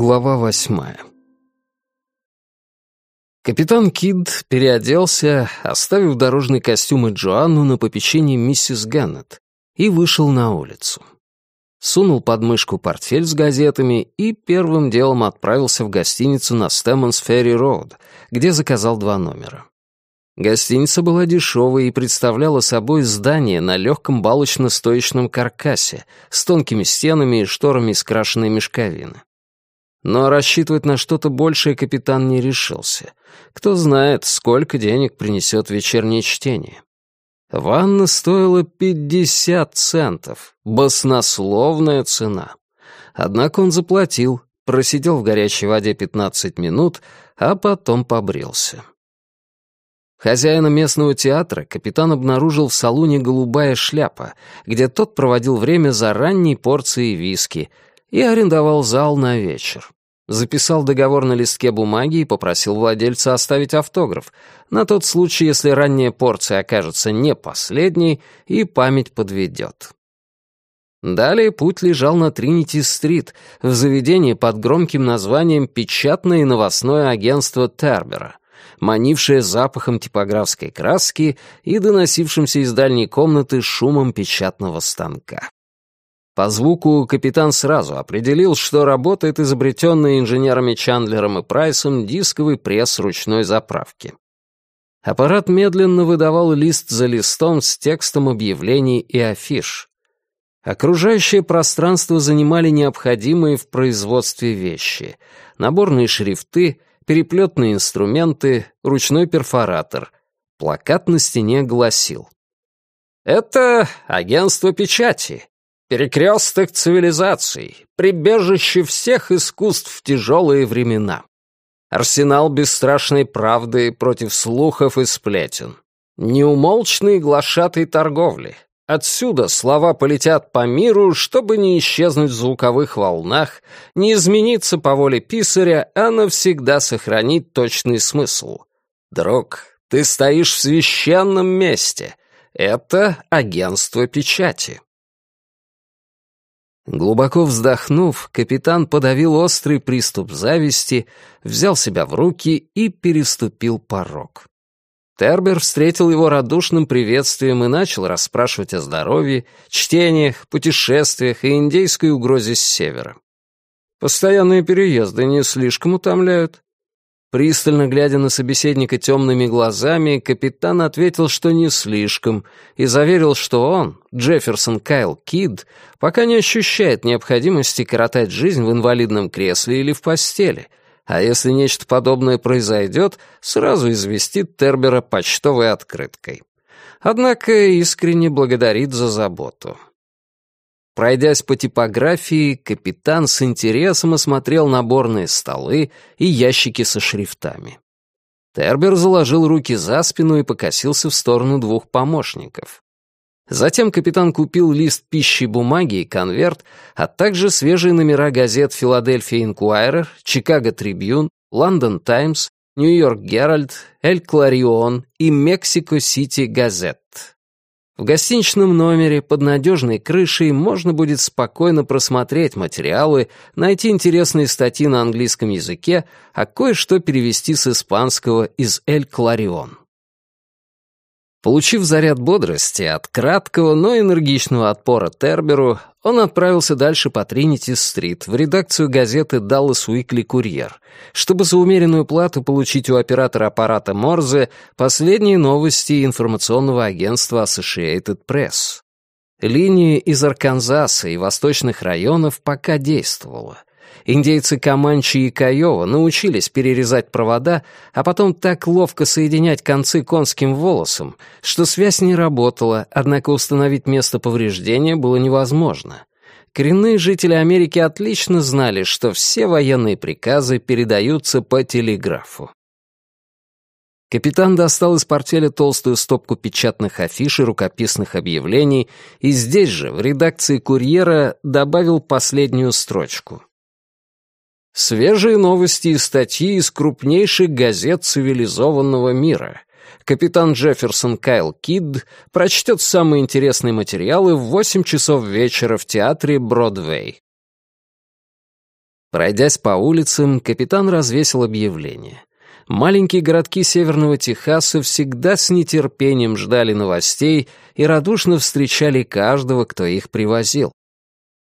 Глава восьмая Капитан Кид переоделся, оставив дорожный костюм и Джоанну на попечении миссис Ганнет, и вышел на улицу. Сунул под мышку портфель с газетами и первым делом отправился в гостиницу на Стэммонс Ферри Роуд, где заказал два номера. Гостиница была дешевой и представляла собой здание на легком балочно-стоечном каркасе с тонкими стенами и шторами из крашеной мешковины. Но рассчитывать на что-то большее капитан не решился. Кто знает, сколько денег принесет вечернее чтение. Ванна стоила 50 центов. Баснословная цена. Однако он заплатил, просидел в горячей воде 15 минут, а потом побрился. Хозяина местного театра капитан обнаружил в салоне «Голубая шляпа», где тот проводил время за ранней порцией виски и арендовал зал на вечер. Записал договор на листке бумаги и попросил владельца оставить автограф, на тот случай, если ранняя порция окажется не последней и память подведет. Далее путь лежал на Тринити-стрит, в заведении под громким названием «Печатное новостное агентство Тербера», манившее запахом типографской краски и доносившимся из дальней комнаты шумом печатного станка. По звуку капитан сразу определил, что работает изобретенный инженерами Чандлером и Прайсом дисковый пресс ручной заправки. Аппарат медленно выдавал лист за листом с текстом объявлений и афиш. Окружающее пространство занимали необходимые в производстве вещи. Наборные шрифты, переплетные инструменты, ручной перфоратор. Плакат на стене гласил. «Это агентство печати. Перекресток цивилизаций, прибежище всех искусств в тяжелые времена. Арсенал бесстрашной правды против слухов и сплетен. Неумолчный глашатой торговли. Отсюда слова полетят по миру, чтобы не исчезнуть в звуковых волнах, не измениться по воле писаря, а навсегда сохранить точный смысл. Друг, ты стоишь в священном месте. Это агентство печати. Глубоко вздохнув, капитан подавил острый приступ зависти, взял себя в руки и переступил порог. Тербер встретил его радушным приветствием и начал расспрашивать о здоровье, чтениях, путешествиях и индейской угрозе с севера. «Постоянные переезды не слишком утомляют?» Пристально глядя на собеседника темными глазами, капитан ответил, что не слишком, и заверил, что он, Джефферсон Кайл Кид, пока не ощущает необходимости коротать жизнь в инвалидном кресле или в постели, а если нечто подобное произойдет, сразу известит Тербера почтовой открыткой. Однако искренне благодарит за заботу. Пройдясь по типографии, капитан с интересом осмотрел наборные столы и ящики со шрифтами. Тербер заложил руки за спину и покосился в сторону двух помощников. Затем капитан купил лист пищи бумаги и конверт, а также свежие номера газет «Филадельфия Инкуайрер», «Чикаго Трибьюн», «Лондон Таймс», «Нью-Йорк Геральд», «Эль Кларион» и «Мексико Сити Газет». В гостиничном номере под надежной крышей можно будет спокойно просмотреть материалы, найти интересные статьи на английском языке, а кое-что перевести с испанского из «Эль Кларион». Получив заряд бодрости от краткого, но энергичного отпора Терберу, он отправился дальше по Тринити-стрит в редакцию газеты «Даллас Уикли Курьер», чтобы за умеренную плату получить у оператора аппарата Морзе последние новости информационного агентства Associated Press. Линия из Арканзаса и восточных районов пока действовала. Индейцы Каманчи и Кайова научились перерезать провода, а потом так ловко соединять концы конским волосом, что связь не работала, однако установить место повреждения было невозможно. Коренные жители Америки отлично знали, что все военные приказы передаются по телеграфу. Капитан достал из портфеля толстую стопку печатных афиш и рукописных объявлений и здесь же, в редакции «Курьера», добавил последнюю строчку. Свежие новости и статьи из крупнейших газет цивилизованного мира. Капитан Джефферсон Кайл Кид прочтет самые интересные материалы в 8 часов вечера в театре Бродвей. Пройдясь по улицам, капитан развесил объявление. Маленькие городки Северного Техаса всегда с нетерпением ждали новостей и радушно встречали каждого, кто их привозил.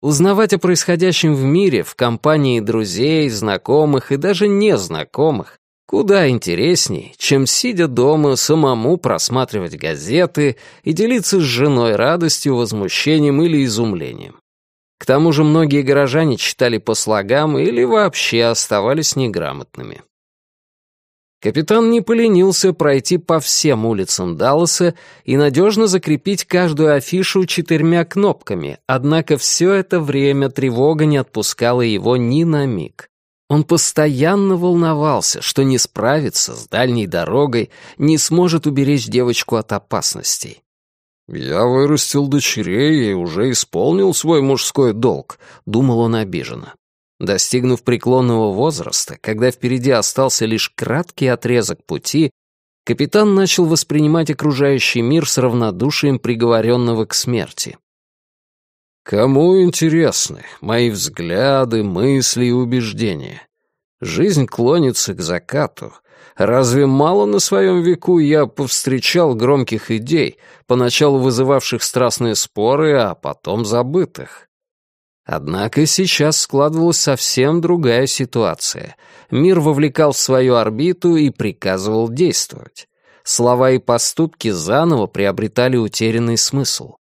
Узнавать о происходящем в мире в компании друзей, знакомых и даже незнакомых куда интересней, чем, сидя дома, самому просматривать газеты и делиться с женой радостью, возмущением или изумлением. К тому же многие горожане читали по слогам или вообще оставались неграмотными. Капитан не поленился пройти по всем улицам Далласа и надежно закрепить каждую афишу четырьмя кнопками, однако все это время тревога не отпускала его ни на миг. Он постоянно волновался, что не справится с дальней дорогой, не сможет уберечь девочку от опасностей. «Я вырастил дочерей и уже исполнил свой мужской долг», — думал он обиженно. Достигнув преклонного возраста, когда впереди остался лишь краткий отрезок пути, капитан начал воспринимать окружающий мир с равнодушием приговоренного к смерти. Кому интересны мои взгляды, мысли и убеждения? Жизнь клонится к закату. Разве мало на своем веку я повстречал громких идей, поначалу вызывавших страстные споры, а потом забытых? Однако сейчас складывалась совсем другая ситуация. Мир вовлекал в свою орбиту и приказывал действовать. Слова и поступки заново приобретали утерянный смысл.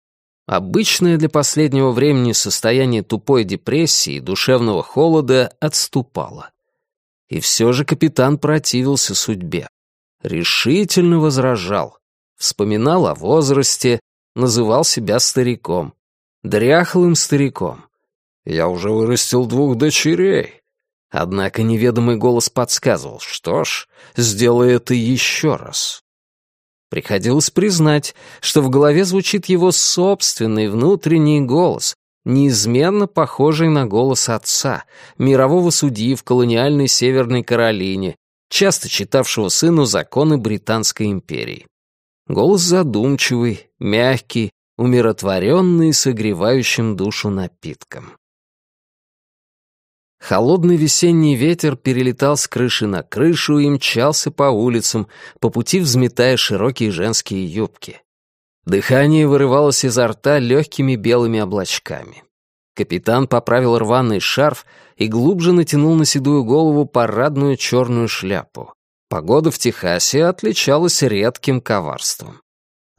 Обычное для последнего времени состояние тупой депрессии и душевного холода отступало. И все же капитан противился судьбе. Решительно возражал. Вспоминал о возрасте, называл себя стариком. Дряхлым стариком. Я уже вырастил двух дочерей. Однако неведомый голос подсказывал, что ж, сделай это еще раз. Приходилось признать, что в голове звучит его собственный внутренний голос, неизменно похожий на голос отца, мирового судьи в колониальной Северной Каролине, часто читавшего сыну законы Британской империи. Голос задумчивый, мягкий, умиротворенный, согревающим душу напитком. Холодный весенний ветер перелетал с крыши на крышу и мчался по улицам, по пути взметая широкие женские юбки. Дыхание вырывалось изо рта легкими белыми облачками. Капитан поправил рваный шарф и глубже натянул на седую голову парадную черную шляпу. Погода в Техасе отличалась редким коварством.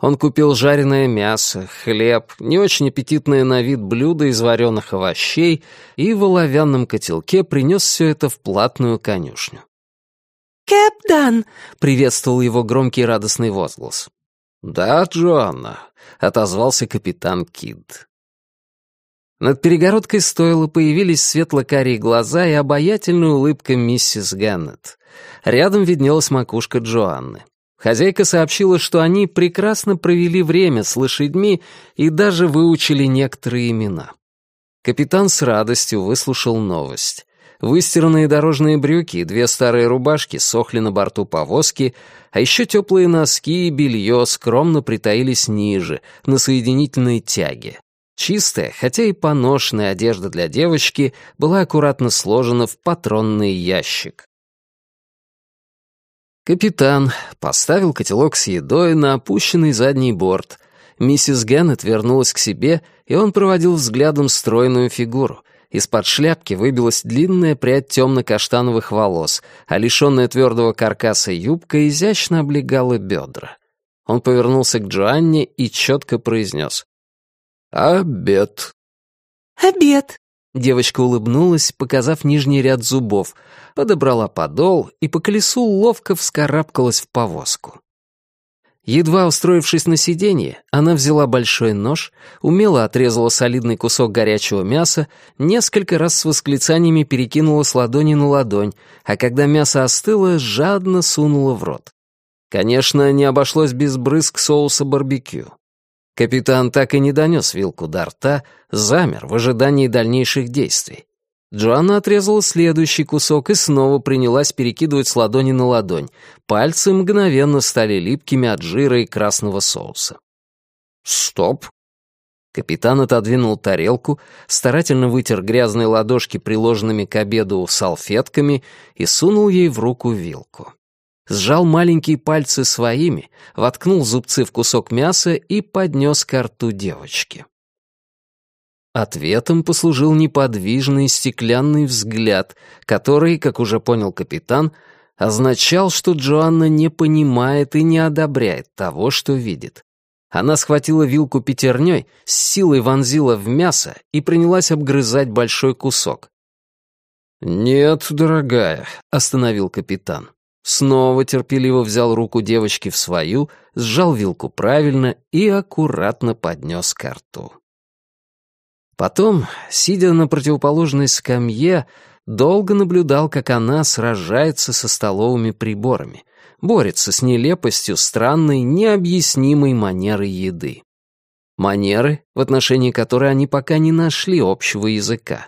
Он купил жареное мясо, хлеб, не очень аппетитное на вид блюдо из вареных овощей и в оловянном котелке принес все это в платную конюшню. «Кэптан!» — приветствовал его громкий радостный возглас. «Да, Джоанна», — отозвался капитан Кид. Над перегородкой стойла появились светло-карие глаза и обаятельная улыбка миссис Ганнет. Рядом виднелась макушка Джоанны. Хозяйка сообщила, что они прекрасно провели время с лошадьми и даже выучили некоторые имена. Капитан с радостью выслушал новость. Выстиранные дорожные брюки и две старые рубашки сохли на борту повозки, а еще теплые носки и белье скромно притаились ниже, на соединительной тяге. Чистая, хотя и поношенная одежда для девочки была аккуратно сложена в патронный ящик. Капитан поставил котелок с едой на опущенный задний борт. Миссис Геннет вернулась к себе, и он проводил взглядом стройную фигуру. Из-под шляпки выбилась длинная прядь темно-каштановых волос, а лишенная твердого каркаса юбка изящно облегала бедра. Он повернулся к Джоанне и четко произнес. «Обед». «Обед», Девочка улыбнулась, показав нижний ряд зубов, подобрала подол и по колесу ловко вскарабкалась в повозку. Едва устроившись на сиденье, она взяла большой нож, умело отрезала солидный кусок горячего мяса, несколько раз с восклицаниями перекинула с ладони на ладонь, а когда мясо остыло, жадно сунула в рот. Конечно, не обошлось без брызг соуса барбекю. Капитан так и не донес вилку до рта, замер в ожидании дальнейших действий. Джоанна отрезала следующий кусок и снова принялась перекидывать с ладони на ладонь. Пальцы мгновенно стали липкими от жира и красного соуса. «Стоп!» Капитан отодвинул тарелку, старательно вытер грязные ладошки, приложенными к обеду салфетками, и сунул ей в руку вилку. Сжал маленькие пальцы своими, воткнул зубцы в кусок мяса и поднес к рту девочки. Ответом послужил неподвижный стеклянный взгляд, который, как уже понял капитан, означал, что Джоанна не понимает и не одобряет того, что видит. Она схватила вилку пятерней, с силой вонзила в мясо и принялась обгрызать большой кусок. «Нет, дорогая», — остановил капитан. Снова терпеливо взял руку девочки в свою, сжал вилку правильно и аккуратно поднес к рту. Потом, сидя на противоположной скамье, долго наблюдал, как она сражается со столовыми приборами — борется с нелепостью странной, необъяснимой манеры еды. Манеры, в отношении которой они пока не нашли общего языка.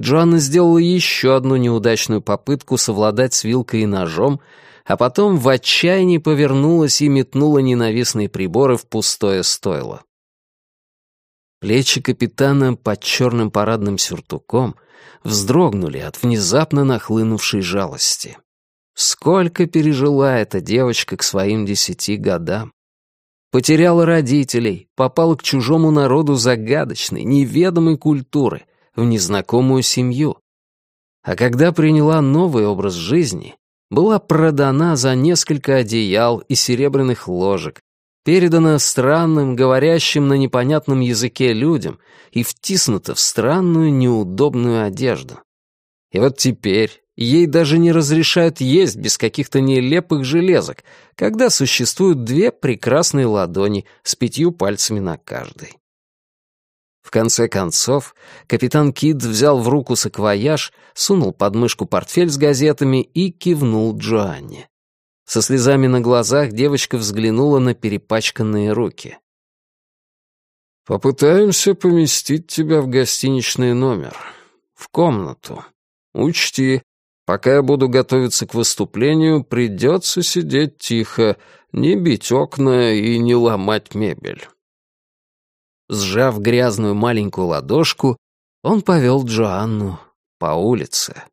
Джоанна сделала еще одну неудачную попытку совладать с вилкой и ножом, а потом в отчаянии повернулась и метнула ненавистные приборы в пустое стойло. Плечи капитана под черным парадным сюртуком вздрогнули от внезапно нахлынувшей жалости. Сколько пережила эта девочка к своим десяти годам. Потеряла родителей, попала к чужому народу загадочной, неведомой культуры, в незнакомую семью. А когда приняла новый образ жизни, была продана за несколько одеял и серебряных ложек, передана странным, говорящим на непонятном языке людям и втиснута в странную, неудобную одежду. И вот теперь, Ей даже не разрешают есть без каких-то нелепых железок, когда существуют две прекрасные ладони с пятью пальцами на каждой. В конце концов, капитан Кид взял в руку саквояж, сунул под мышку портфель с газетами и кивнул Джоанне. Со слезами на глазах девочка взглянула на перепачканные руки. «Попытаемся поместить тебя в гостиничный номер. В комнату. Учти, Пока я буду готовиться к выступлению, придется сидеть тихо, не бить окна и не ломать мебель». Сжав грязную маленькую ладошку, он повел Джоанну по улице.